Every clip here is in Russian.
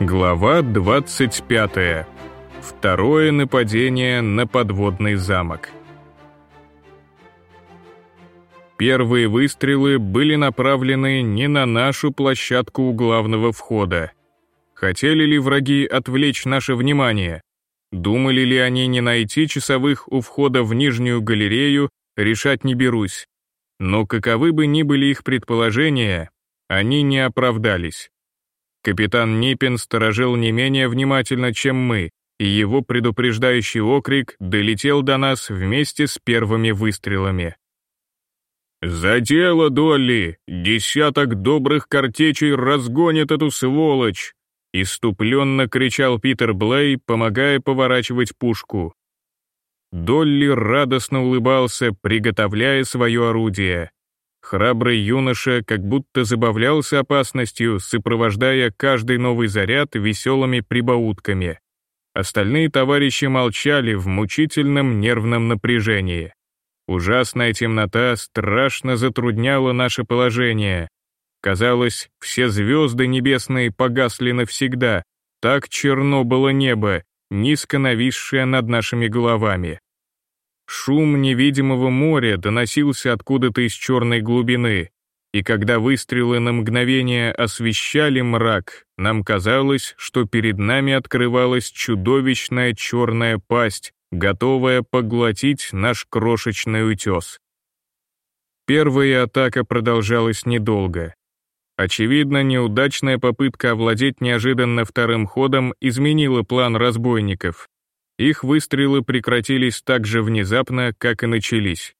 Глава 25. Второе нападение на подводный замок. Первые выстрелы были направлены не на нашу площадку у главного входа. Хотели ли враги отвлечь наше внимание? Думали ли они не найти часовых у входа в нижнюю галерею, решать не берусь. Но каковы бы ни были их предположения, они не оправдались. Капитан Ниппин сторожил не менее внимательно, чем мы, и его предупреждающий окрик долетел до нас вместе с первыми выстрелами. «За дело, Долли! Десяток добрых картечей разгонит эту сволочь!» Иступленно кричал Питер Блей, помогая поворачивать пушку. Долли радостно улыбался, приготовляя свое орудие. Храбрый юноша как будто забавлялся опасностью, сопровождая каждый новый заряд веселыми прибаутками. Остальные товарищи молчали в мучительном нервном напряжении. Ужасная темнота страшно затрудняла наше положение. Казалось, все звезды небесные погасли навсегда, так черно было небо, низко нависшее над нашими головами. Шум невидимого моря доносился откуда-то из черной глубины, и когда выстрелы на мгновение освещали мрак, нам казалось, что перед нами открывалась чудовищная черная пасть, готовая поглотить наш крошечный утес. Первая атака продолжалась недолго. Очевидно, неудачная попытка овладеть неожиданно вторым ходом изменила план разбойников, их выстрелы прекратились так же внезапно, как и начались.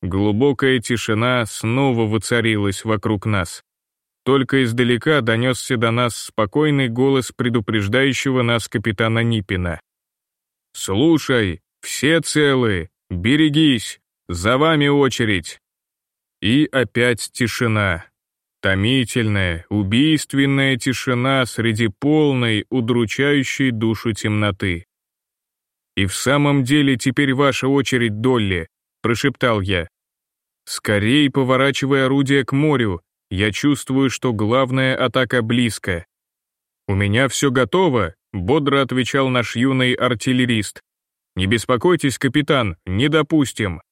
Глубокая тишина снова воцарилась вокруг нас. Только издалека донесся до нас спокойный голос предупреждающего нас капитана Нипина. «Слушай, все целы, берегись, за вами очередь!» И опять тишина. Томительная, убийственная тишина среди полной, удручающей душу темноты. «И в самом деле теперь ваша очередь, Долли», — прошептал я. «Скорей поворачивай орудие к морю, я чувствую, что главная атака близко». «У меня все готово», — бодро отвечал наш юный артиллерист. «Не беспокойтесь, капитан, не допустим».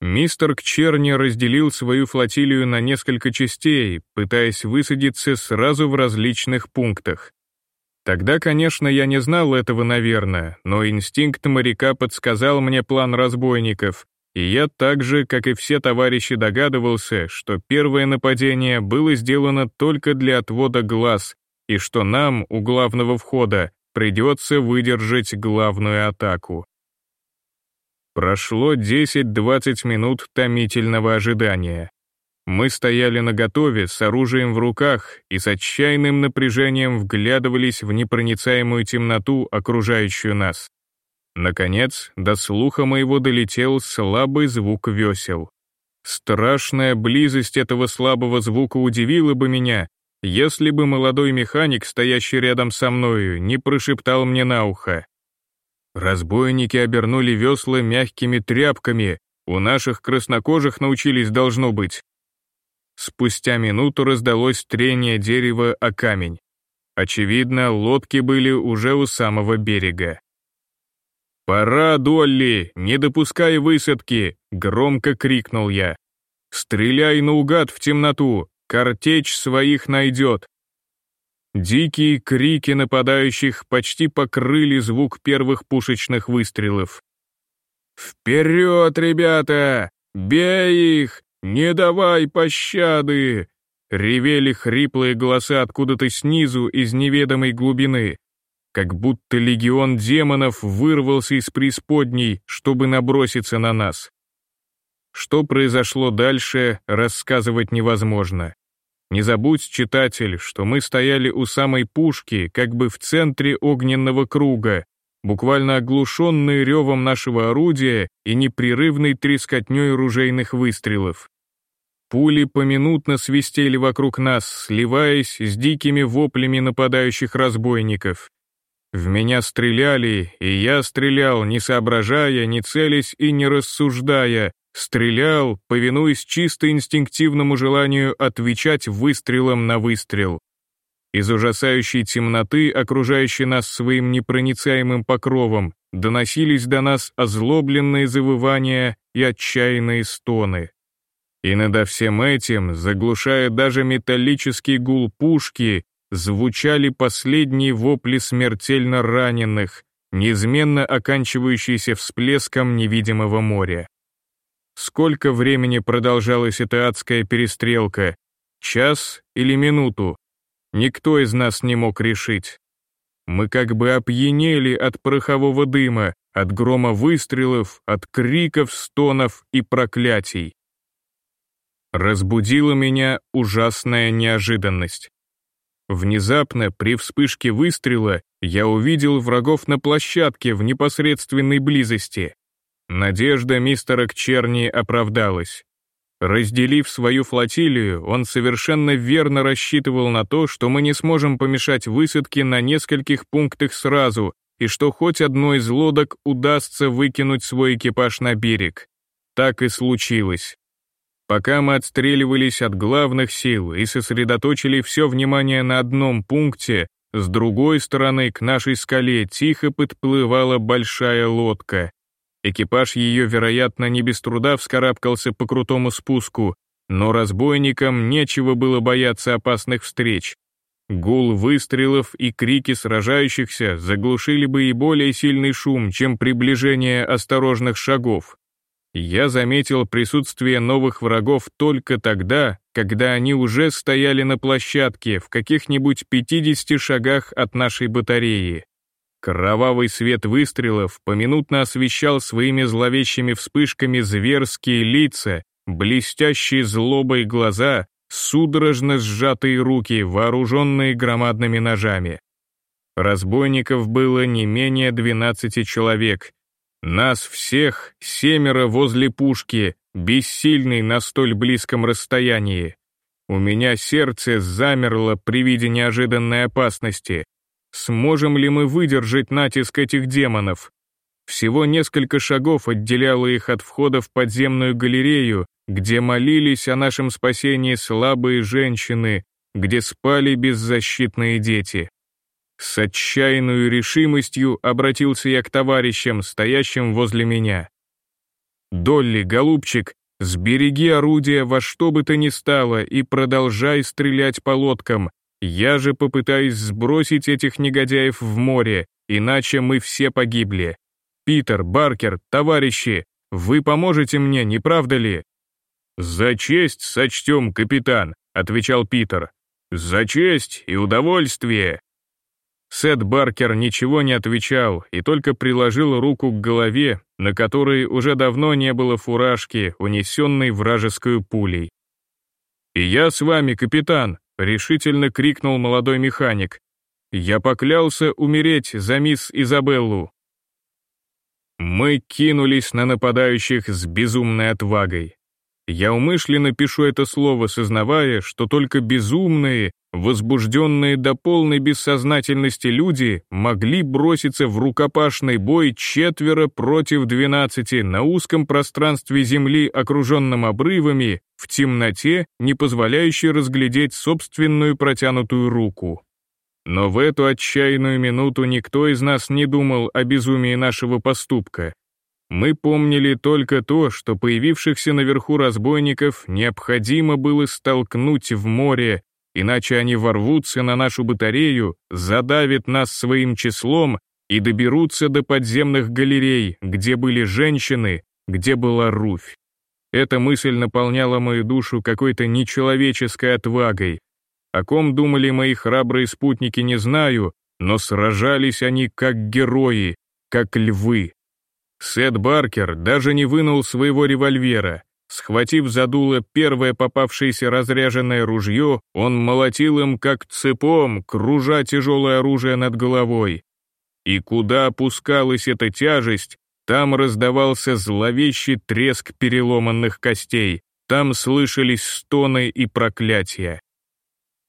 Мистер Кчерни разделил свою флотилию на несколько частей, пытаясь высадиться сразу в различных пунктах. Тогда, конечно, я не знал этого, наверное, но инстинкт моряка подсказал мне план разбойников, и я так же, как и все товарищи, догадывался, что первое нападение было сделано только для отвода глаз, и что нам, у главного входа, придется выдержать главную атаку. Прошло 10-20 минут томительного ожидания. Мы стояли наготове с оружием в руках и с отчаянным напряжением вглядывались в непроницаемую темноту, окружающую нас. Наконец, до слуха моего долетел слабый звук весел. Страшная близость этого слабого звука удивила бы меня, если бы молодой механик, стоящий рядом со мною, не прошептал мне на ухо. Разбойники обернули весла мягкими тряпками, у наших краснокожих научились должно быть. Спустя минуту раздалось трение дерева о камень. Очевидно, лодки были уже у самого берега. «Пора, Долли, не допускай высадки!» — громко крикнул я. «Стреляй наугад в темноту, картечь своих найдет!» Дикие крики нападающих почти покрыли звук первых пушечных выстрелов. «Вперед, ребята! Бей их! «Не давай пощады!» Ревели хриплые голоса откуда-то снизу, из неведомой глубины. Как будто легион демонов вырвался из преисподней, чтобы наброситься на нас. Что произошло дальше, рассказывать невозможно. Не забудь, читатель, что мы стояли у самой пушки, как бы в центре огненного круга, буквально оглушенные ревом нашего орудия и непрерывной трескотней ружейных выстрелов. Пули поминутно свистели вокруг нас, сливаясь с дикими воплями нападающих разбойников. В меня стреляли, и я стрелял, не соображая, не целясь и не рассуждая, стрелял, повинуясь чисто инстинктивному желанию отвечать выстрелом на выстрел. Из ужасающей темноты, окружающей нас своим непроницаемым покровом, доносились до нас озлобленные завывания и отчаянные стоны. И над всем этим, заглушая даже металлический гул пушки, звучали последние вопли смертельно раненых, неизменно оканчивающиеся всплеском невидимого моря. Сколько времени продолжалась эта адская перестрелка? Час или минуту? никто из нас не мог решить. Мы как бы опьянели от порохового дыма, от грома выстрелов, от криков, стонов и проклятий. Разбудила меня ужасная неожиданность. Внезапно, при вспышке выстрела, я увидел врагов на площадке в непосредственной близости. Надежда мистера Кчерни оправдалась. Разделив свою флотилию, он совершенно верно рассчитывал на то, что мы не сможем помешать высадке на нескольких пунктах сразу, и что хоть одной из лодок удастся выкинуть свой экипаж на берег. Так и случилось. Пока мы отстреливались от главных сил и сосредоточили все внимание на одном пункте, с другой стороны к нашей скале тихо подплывала большая лодка. Экипаж ее, вероятно, не без труда вскарабкался по крутому спуску, но разбойникам нечего было бояться опасных встреч. Гул выстрелов и крики сражающихся заглушили бы и более сильный шум, чем приближение осторожных шагов. Я заметил присутствие новых врагов только тогда, когда они уже стояли на площадке в каких-нибудь 50 шагах от нашей батареи. Кровавый свет выстрелов поминутно освещал своими зловещими вспышками зверские лица, блестящие злобой глаза, судорожно сжатые руки, вооруженные громадными ножами. Разбойников было не менее двенадцати человек. Нас всех семеро возле пушки, бессильный на столь близком расстоянии. У меня сердце замерло при виде неожиданной опасности. Сможем ли мы выдержать натиск этих демонов? Всего несколько шагов отделяло их от входа в подземную галерею, где молились о нашем спасении слабые женщины, где спали беззащитные дети. С отчаянной решимостью обратился я к товарищам, стоящим возле меня. «Долли, голубчик, сбереги орудие во что бы то ни стало и продолжай стрелять по лодкам, я же попытаюсь сбросить этих негодяев в море, иначе мы все погибли. Питер, Баркер, товарищи, вы поможете мне, не правда ли?» «За честь сочтем, капитан», — отвечал Питер. «За честь и удовольствие». Сет Баркер ничего не отвечал и только приложил руку к голове, на которой уже давно не было фуражки, унесенной вражеской пулей. «И я с вами, капитан», — решительно крикнул молодой механик. «Я поклялся умереть за мисс Изабеллу». Мы кинулись на нападающих с безумной отвагой. Я умышленно пишу это слово, сознавая, что только безумные, возбужденные до полной бессознательности люди могли броситься в рукопашный бой четверо против двенадцати на узком пространстве земли, окруженном обрывами, в темноте, не позволяющей разглядеть собственную протянутую руку. Но в эту отчаянную минуту никто из нас не думал о безумии нашего поступка. Мы помнили только то, что появившихся наверху разбойников необходимо было столкнуть в море, иначе они ворвутся на нашу батарею, задавят нас своим числом и доберутся до подземных галерей, где были женщины, где была Руфь. Эта мысль наполняла мою душу какой-то нечеловеческой отвагой. О ком думали мои храбрые спутники, не знаю, но сражались они как герои, как львы. Сет Баркер даже не вынул своего револьвера, Схватив за дуло первое попавшееся разряженное ружье, он молотил им как цепом, кружа тяжелое оружие над головой. И куда опускалась эта тяжесть, там раздавался зловещий треск переломанных костей, там слышались стоны и проклятия.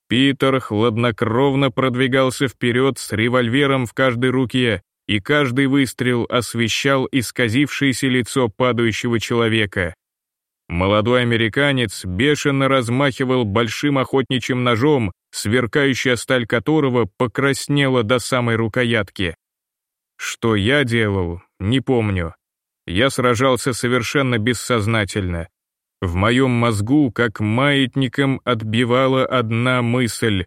Питер хладнокровно продвигался вперед с револьвером в каждой руке, и каждый выстрел освещал исказившееся лицо падающего человека. Молодой американец бешено размахивал большим охотничьим ножом, сверкающая сталь которого покраснела до самой рукоятки. Что я делал, не помню. Я сражался совершенно бессознательно. В моем мозгу, как маятником, отбивала одна мысль.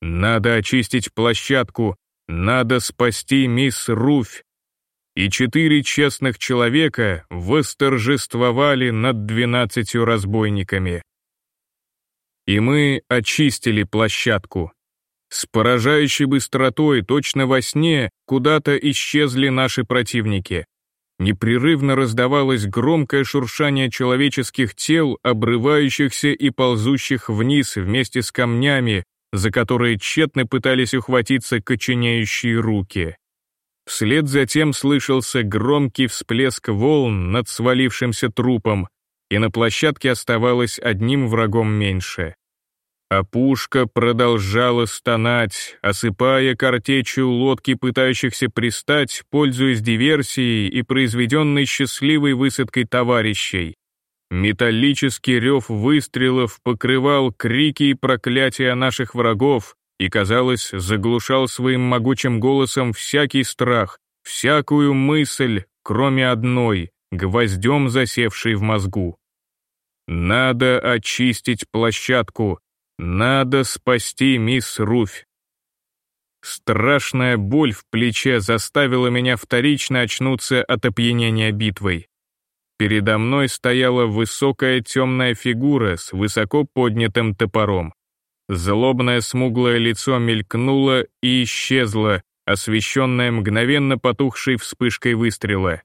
Надо очистить площадку, надо спасти мисс Руфь. И четыре честных человека восторжествовали над двенадцатью разбойниками. И мы очистили площадку. С поражающей быстротой, точно во сне, куда-то исчезли наши противники. Непрерывно раздавалось громкое шуршание человеческих тел, обрывающихся и ползущих вниз вместе с камнями, за которые тщетно пытались ухватиться коченеющие руки. Вслед за тем слышался громкий всплеск волн над свалившимся трупом, и на площадке оставалось одним врагом меньше. А пушка продолжала стонать, осыпая картечью лодки, пытающихся пристать, пользуясь диверсией и произведенной счастливой высадкой товарищей. Металлический рев выстрелов покрывал крики и проклятия наших врагов и, казалось, заглушал своим могучим голосом всякий страх, всякую мысль, кроме одной, гвоздем засевшей в мозгу. Надо очистить площадку, надо спасти мисс Руфь. Страшная боль в плече заставила меня вторично очнуться от опьянения битвой. Передо мной стояла высокая темная фигура с высоко поднятым топором. Злобное смуглое лицо мелькнуло и исчезло, освещенное мгновенно потухшей вспышкой выстрела.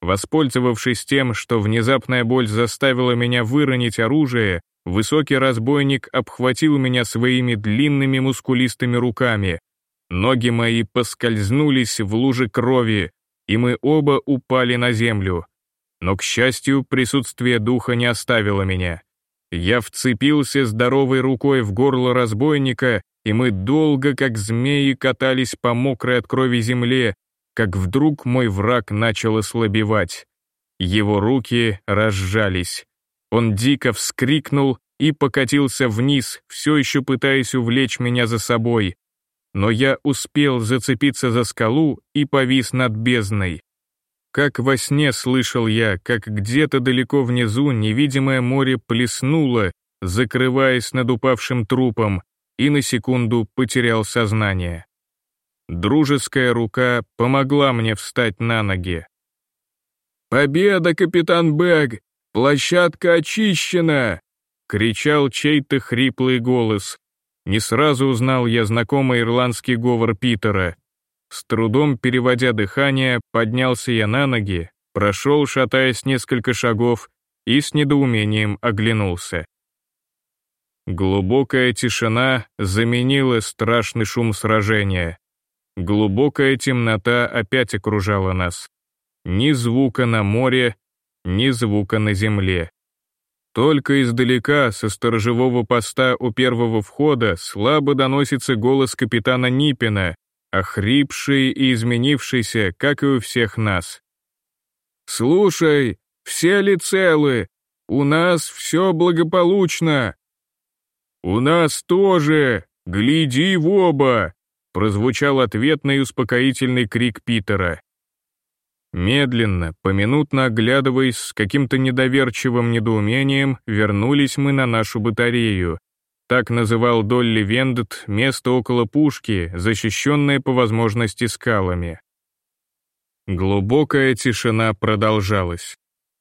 Воспользовавшись тем, что внезапная боль заставила меня выронить оружие, Высокий разбойник обхватил меня своими длинными мускулистыми руками. Ноги мои поскользнулись в луже крови, и мы оба упали на землю. Но, к счастью, присутствие духа не оставило меня. Я вцепился здоровой рукой в горло разбойника, и мы долго, как змеи, катались по мокрой от крови земле, как вдруг мой враг начал ослабевать. Его руки разжались. Он дико вскрикнул и покатился вниз, все еще пытаясь увлечь меня за собой. Но я успел зацепиться за скалу и повис над бездной. Как во сне слышал я, как где-то далеко внизу невидимое море плеснуло, закрываясь над упавшим трупом, и на секунду потерял сознание. Дружеская рука помогла мне встать на ноги. «Победа, капитан Бэг! «Площадка очищена!» — кричал чей-то хриплый голос. Не сразу узнал я знакомый ирландский говор Питера. С трудом переводя дыхание, поднялся я на ноги, прошел, шатаясь несколько шагов, и с недоумением оглянулся. Глубокая тишина заменила страшный шум сражения. Глубокая темнота опять окружала нас. Ни звука на море, ни звука на земле. Только издалека, со сторожевого поста у первого входа, слабо доносится голос капитана Нипина, охрипший и изменившийся, как и у всех нас. «Слушай, все ли целы? У нас все благополучно!» «У нас тоже! Гляди в оба!» прозвучал ответный успокоительный крик Питера. Медленно, поминутно оглядываясь с каким-то недоверчивым недоумением, вернулись мы на нашу батарею. Так называл Долли Вендет место около пушки, защищенное по возможности скалами. Глубокая тишина продолжалась.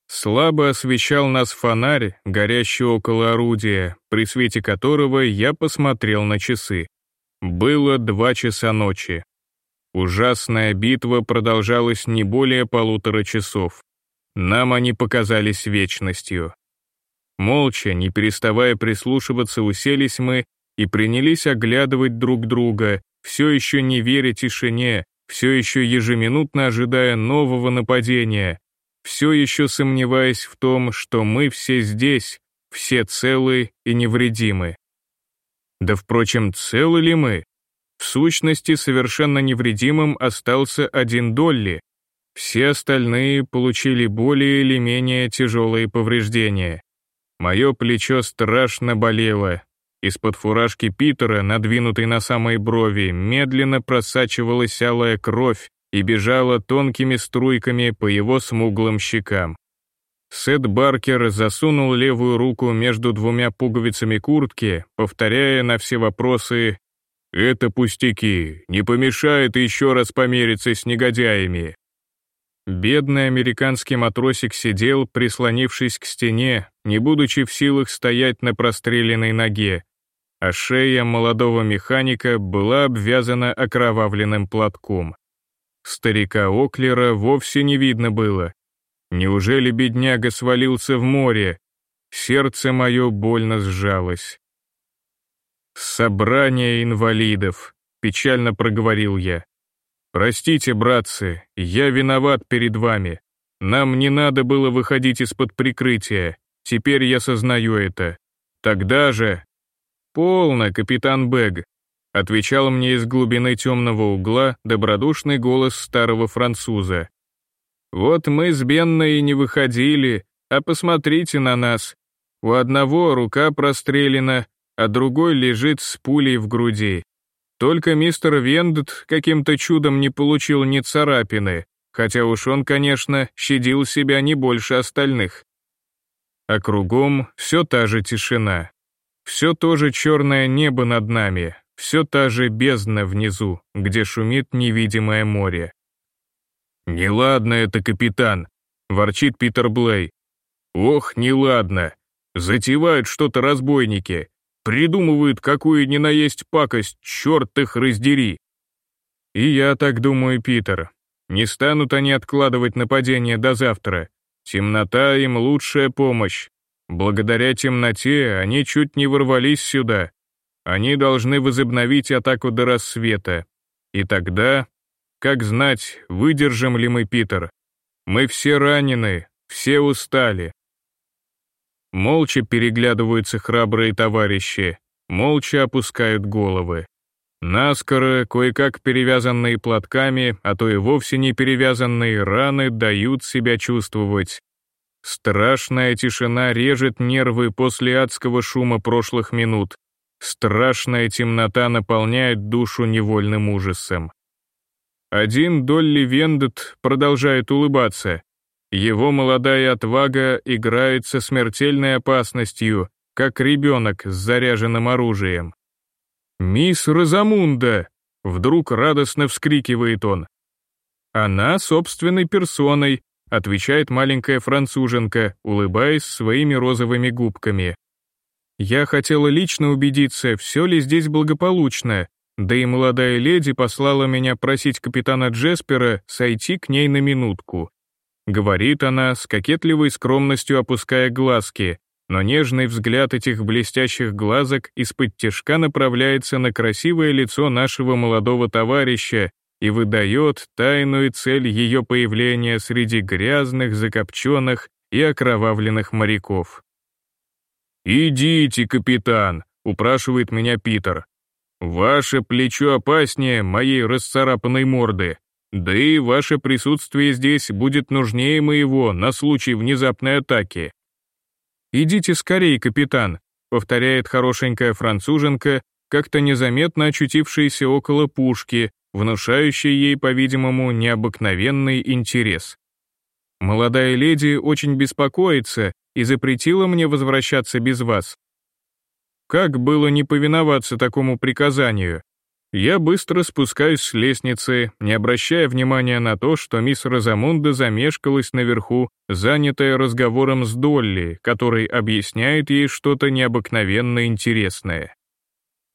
Слабо освещал нас фонарь, горящий около орудия, при свете которого я посмотрел на часы. Было два часа ночи. Ужасная битва продолжалась не более полутора часов. Нам они показались вечностью. Молча, не переставая прислушиваться, уселись мы и принялись оглядывать друг друга, все еще не веря тишине, все еще ежеминутно ожидая нового нападения, все еще сомневаясь в том, что мы все здесь, все целы и невредимы. Да, впрочем, целы ли мы? В сущности, совершенно невредимым остался один Долли. Все остальные получили более или менее тяжелые повреждения. Мое плечо страшно болело. Из-под фуражки Питера, надвинутой на самые брови, медленно просачивалась алая кровь и бежала тонкими струйками по его смуглым щекам. Сет Баркер засунул левую руку между двумя пуговицами куртки, повторяя на все вопросы «Это пустяки, не помешает еще раз помериться с негодяями». Бедный американский матросик сидел, прислонившись к стене, не будучи в силах стоять на простреленной ноге, а шея молодого механика была обвязана окровавленным платком. Старика Оклера вовсе не видно было. Неужели бедняга свалился в море? Сердце мое больно сжалось. «Собрание инвалидов», — печально проговорил я. «Простите, братцы, я виноват перед вами. Нам не надо было выходить из-под прикрытия. Теперь я сознаю это. Тогда же...» «Полно, капитан Бэг», — отвечал мне из глубины темного угла добродушный голос старого француза. «Вот мы с Бенной не выходили, а посмотрите на нас. У одного рука прострелена, а другой лежит с пулей в груди. Только мистер Вендет каким-то чудом не получил ни царапины, хотя уж он, конечно, щадил себя не больше остальных. А кругом все та же тишина. Все то же черное небо над нами, все та же бездна внизу, где шумит невидимое море. «Неладно это, капитан», — ворчит Питер Блей. «Ох, неладно. Затевают что-то разбойники. Придумывают какую ни на есть пакость, черт их раздери. И я так думаю, Питер. Не станут они откладывать нападение до завтра. Темнота им лучшая помощь. Благодаря темноте они чуть не ворвались сюда. Они должны возобновить атаку до рассвета. И тогда, как знать, выдержим ли мы, Питер. Мы все ранены, все устали. Молча переглядываются храбрые товарищи, молча опускают головы. Наскоро, кое-как перевязанные платками, а то и вовсе не перевязанные раны дают себя чувствовать. Страшная тишина режет нервы после адского шума прошлых минут. Страшная темнота наполняет душу невольным ужасом. Один Долли Вендет продолжает улыбаться, его молодая отвага играет со смертельной опасностью, как ребенок с заряженным оружием. «Мисс Розамунда!» — вдруг радостно вскрикивает он. «Она собственной персоной», — отвечает маленькая француженка, улыбаясь своими розовыми губками. «Я хотела лично убедиться, все ли здесь благополучно, да и молодая леди послала меня просить капитана Джеспера сойти к ней на минутку. Говорит она, с кокетливой скромностью опуская глазки, но нежный взгляд этих блестящих глазок из-под тяжка направляется на красивое лицо нашего молодого товарища и выдает тайную цель ее появления среди грязных, закопченных и окровавленных моряков. «Идите, капитан», — упрашивает меня Питер. «Ваше плечо опаснее моей расцарапанной морды. Да и ваше присутствие здесь будет нужнее моего на случай внезапной атаки. «Идите скорее, капитан», — повторяет хорошенькая француженка, как-то незаметно очутившаяся около пушки, внушающая ей, по-видимому, необыкновенный интерес. «Молодая леди очень беспокоится и запретила мне возвращаться без вас». Как было не повиноваться такому приказанию? Я быстро спускаюсь с лестницы, не обращая внимания на то, что мисс Розамунда замешкалась наверху, занятая разговором с Долли, который объясняет ей что-то необыкновенно интересное.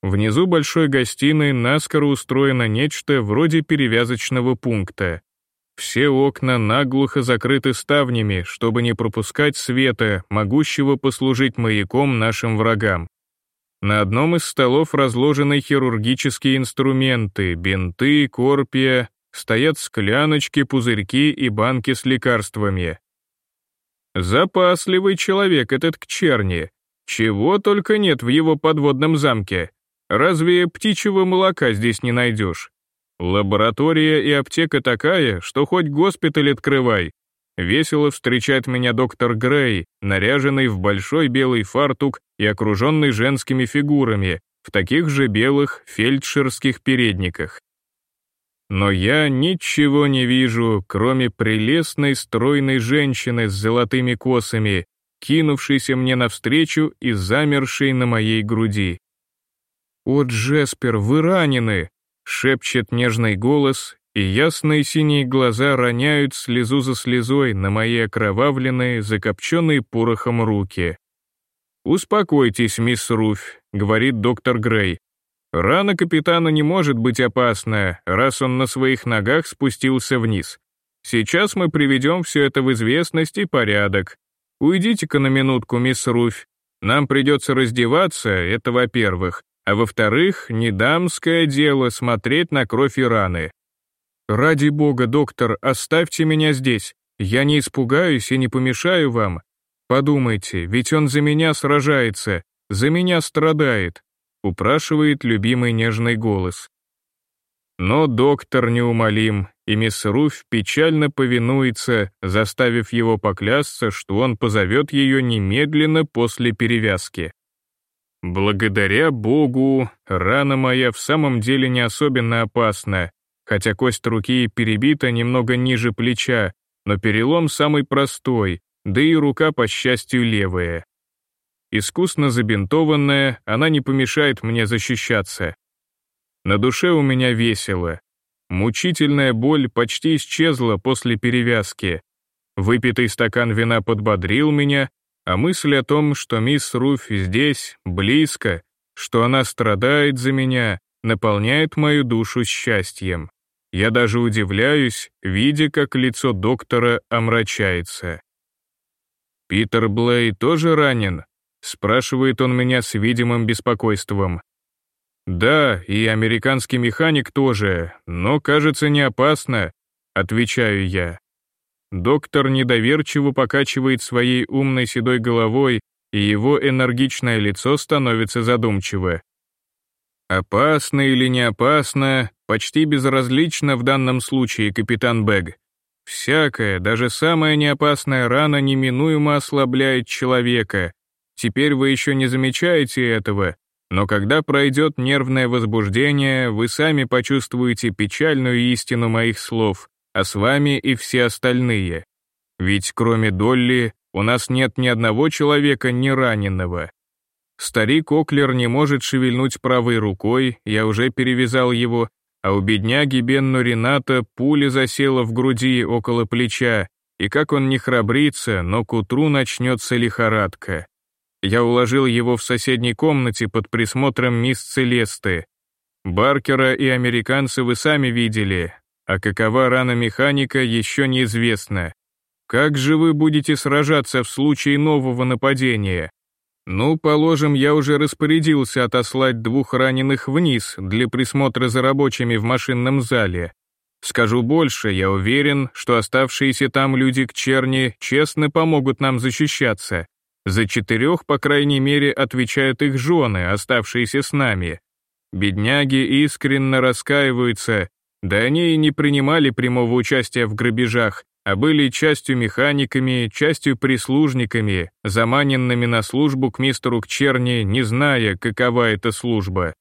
Внизу большой гостиной наскоро устроено нечто вроде перевязочного пункта. Все окна наглухо закрыты ставнями, чтобы не пропускать света, могущего послужить маяком нашим врагам. На одном из столов разложены хирургические инструменты, бинты, корпия, стоят скляночки, пузырьки и банки с лекарствами. Запасливый человек этот к черни. Чего только нет в его подводном замке. Разве птичьего молока здесь не найдешь? Лаборатория и аптека такая, что хоть госпиталь открывай. Весело встречает меня доктор Грей, наряженный в большой белый фартук и окруженный женскими фигурами, в таких же белых фельдшерских передниках. Но я ничего не вижу, кроме прелестной стройной женщины с золотыми косами, кинувшейся мне навстречу и замершей на моей груди. «О, Джеспер, вы ранены!» — шепчет нежный голос, и ясные синие глаза роняют слезу за слезой на мои окровавленные, закопченные порохом руки. «Успокойтесь, мисс Руфь», — говорит доктор Грей. «Рана капитана не может быть опасна, раз он на своих ногах спустился вниз. Сейчас мы приведем все это в известность и порядок. Уйдите-ка на минутку, мисс Руфь. Нам придется раздеваться, это во-первых, а во-вторых, не дамское дело смотреть на кровь и раны. Ради бога, доктор, оставьте меня здесь. Я не испугаюсь и не помешаю вам. Подумайте, ведь он за меня сражается, за меня страдает, упрашивает любимый нежный голос. Но доктор неумолим, и мисс Руф печально повинуется, заставив его поклясться, что он позовет ее немедленно после перевязки. Благодаря Богу, рана моя в самом деле не особенно опасна, хотя кость руки перебита немного ниже плеча, но перелом самый простой, да и рука, по счастью, левая. Искусно забинтованная, она не помешает мне защищаться. На душе у меня весело. Мучительная боль почти исчезла после перевязки. Выпитый стакан вина подбодрил меня, а мысль о том, что мисс Руф здесь, близко, что она страдает за меня, наполняет мою душу счастьем. Я даже удивляюсь, видя, как лицо доктора омрачается. «Питер Блей тоже ранен?» — спрашивает он меня с видимым беспокойством. «Да, и американский механик тоже, но, кажется, не опасно», — отвечаю я. Доктор недоверчиво покачивает своей умной седой головой, и его энергичное лицо становится задумчиво. Опасно или не опасно, почти безразлично в данном случае, капитан Бэг. Всякая, даже самая неопасная рана неминуемо ослабляет человека. Теперь вы еще не замечаете этого, но когда пройдет нервное возбуждение, вы сами почувствуете печальную истину моих слов а с вами и все остальные. Ведь кроме Долли у нас нет ни одного человека не раненого. Старик Оклер не может шевельнуть правой рукой, я уже перевязал его, а у бедняги Бенно Рената пуля засела в груди около плеча, и как он не храбрится, но к утру начнется лихорадка. Я уложил его в соседней комнате под присмотром мисс Целесты. Баркера и американцы вы сами видели, а какова рана механика, еще неизвестно. Как же вы будете сражаться в случае нового нападения? Ну, положим, я уже распорядился отослать двух раненых вниз для присмотра за рабочими в машинном зале. Скажу больше, я уверен, что оставшиеся там люди к черни честно помогут нам защищаться. За четырех, по крайней мере, отвечают их жены, оставшиеся с нами. Бедняги искренне раскаиваются, да они и не принимали прямого участия в грабежах, а были частью механиками, частью прислужниками, заманенными на службу к мистеру Кчерни, не зная, какова эта служба.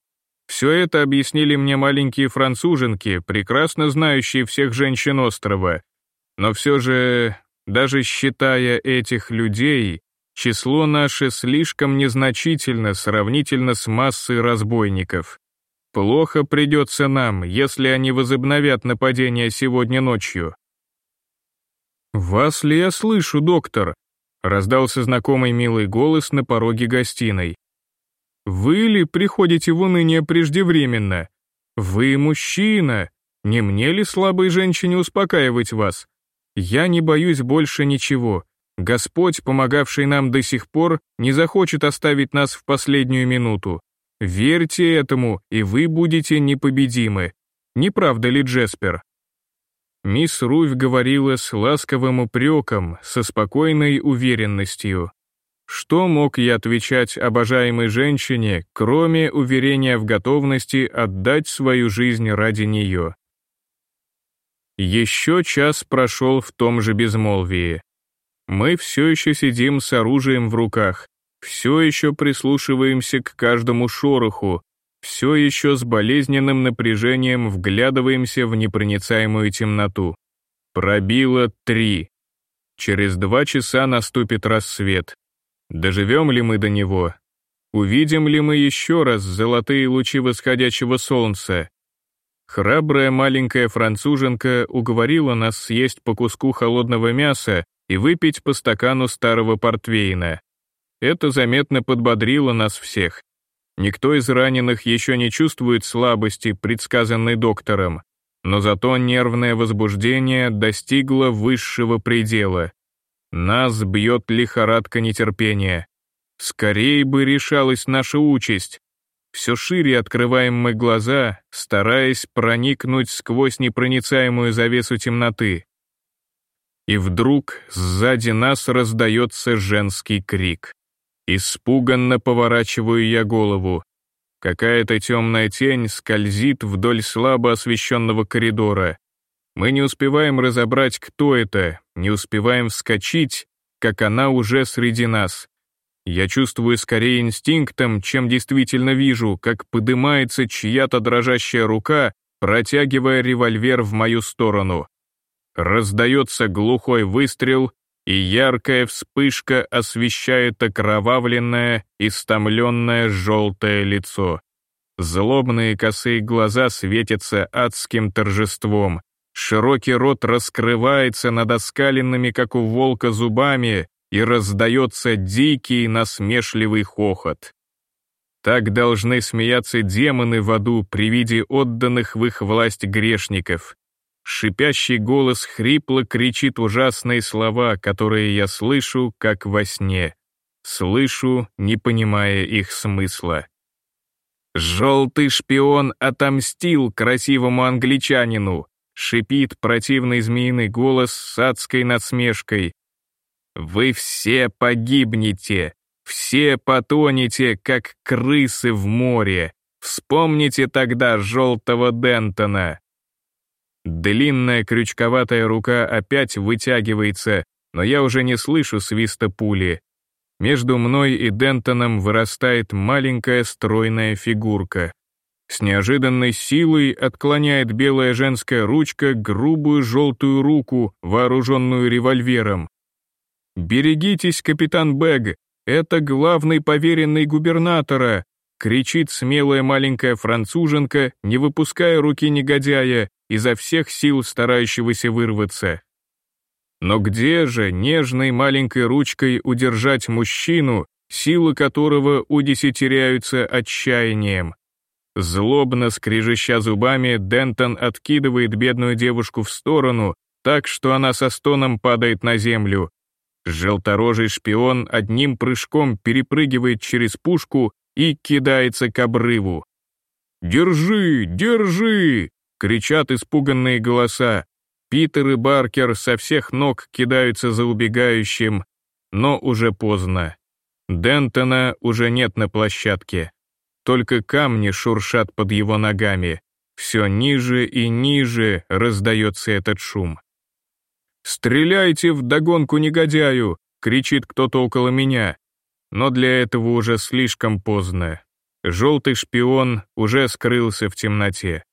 Все это объяснили мне маленькие француженки, прекрасно знающие всех женщин острова. Но все же, даже считая этих людей, число наше слишком незначительно сравнительно с массой разбойников. Плохо придется нам, если они возобновят нападение сегодня ночью. «Вас ли я слышу, доктор?» — раздался знакомый милый голос на пороге гостиной. «Вы ли приходите в уныние преждевременно? Вы мужчина. Не мне ли слабой женщине успокаивать вас? Я не боюсь больше ничего. Господь, помогавший нам до сих пор, не захочет оставить нас в последнюю минуту. Верьте этому, и вы будете непобедимы. Не правда ли, Джеспер? Мисс Руфь говорила с ласковым упреком, со спокойной уверенностью. Что мог я отвечать обожаемой женщине, кроме уверения в готовности отдать свою жизнь ради нее? Еще час прошел в том же безмолвии. Мы все еще сидим с оружием в руках, все еще прислушиваемся к каждому шороху, все еще с болезненным напряжением вглядываемся в непроницаемую темноту. Пробило три. Через два часа наступит рассвет. Доживем ли мы до него? Увидим ли мы еще раз золотые лучи восходящего солнца? Храбрая маленькая француженка уговорила нас съесть по куску холодного мяса и выпить по стакану старого портвейна. Это заметно подбодрило нас всех. Никто из раненых еще не чувствует слабости, предсказанной доктором, но зато нервное возбуждение достигло высшего предела. Нас бьет лихорадка нетерпения. Скорее бы решалась наша участь. Все шире открываем мы глаза, стараясь проникнуть сквозь непроницаемую завесу темноты. И вдруг сзади нас раздается женский крик. Испуганно поворачиваю я голову. Какая-то темная тень скользит вдоль слабо освещенного коридора. Мы не успеваем разобрать, кто это, не успеваем вскочить, как она уже среди нас. Я чувствую скорее инстинктом, чем действительно вижу, как подымается чья-то дрожащая рука, протягивая револьвер в мою сторону. Раздается глухой выстрел, и яркая вспышка освещает окровавленное, истомленное желтое лицо. Злобные косые глаза светятся адским торжеством. Широкий рот раскрывается над оскаленными, как у волка, зубами, и раздается дикий насмешливый хохот. Так должны смеяться демоны в аду при виде отданных в их власть грешников. Шипящий голос хрипло кричит ужасные слова, которые я слышу, как во сне. Слышу, не понимая их смысла. «Желтый шпион отомстил красивому англичанину», шипит противный змеиный голос с адской насмешкой, вы все погибнете, все потонете, как крысы в море. Вспомните тогда желтого Дентона. Длинная крючковатая рука опять вытягивается, но я уже не слышу свиста пули. Между мной и Дентоном вырастает маленькая стройная фигурка. С неожиданной силой отклоняет белая женская ручка грубую желтую руку, вооруженную револьвером. «Берегитесь, капитан Бэг, это главный поверенный губернатора!» кричит смелая маленькая француженка, не выпуская руки негодяя, изо всех сил старающегося вырваться. Но где же нежной маленькой ручкой удержать мужчину, силы которого удесятеряются отчаянием? Злобно скрежеща зубами, Дентон откидывает бедную девушку в сторону, так что она со стоном падает на землю, Желторожий шпион одним прыжком перепрыгивает через пушку и кидается к обрыву. «Держи! Держи!» — кричат испуганные голоса. Питер и Баркер со всех ног кидаются за убегающим, но уже поздно. Дентона уже нет на площадке. Только камни шуршат под его ногами. Все ниже и ниже раздается этот шум. «Стреляйте в догонку негодяю!» — кричит кто-то около меня. Но для этого уже слишком поздно. Желтый шпион уже скрылся в темноте.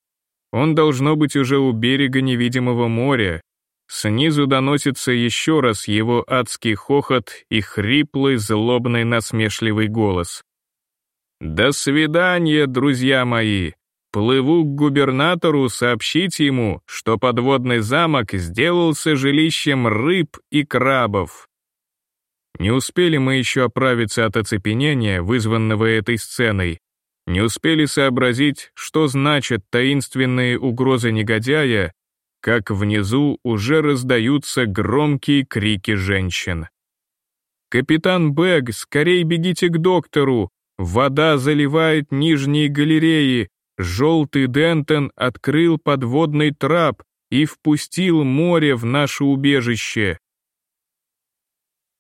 Он должно быть уже у берега невидимого моря. Снизу доносится еще раз его адский хохот и хриплый, злобный, насмешливый голос. «До свидания, друзья мои! Плыву к губернатору сообщить ему, что подводный замок сделался жилищем рыб и крабов. Не успели мы еще оправиться от оцепенения, вызванного этой сценой, не успели сообразить, что значат таинственные угрозы негодяя, как внизу уже раздаются громкие крики женщин. «Капитан Бэг, скорей бегите к доктору! Вода заливает нижние галереи, Желтый Дентон открыл подводный трап и впустил море в наше убежище.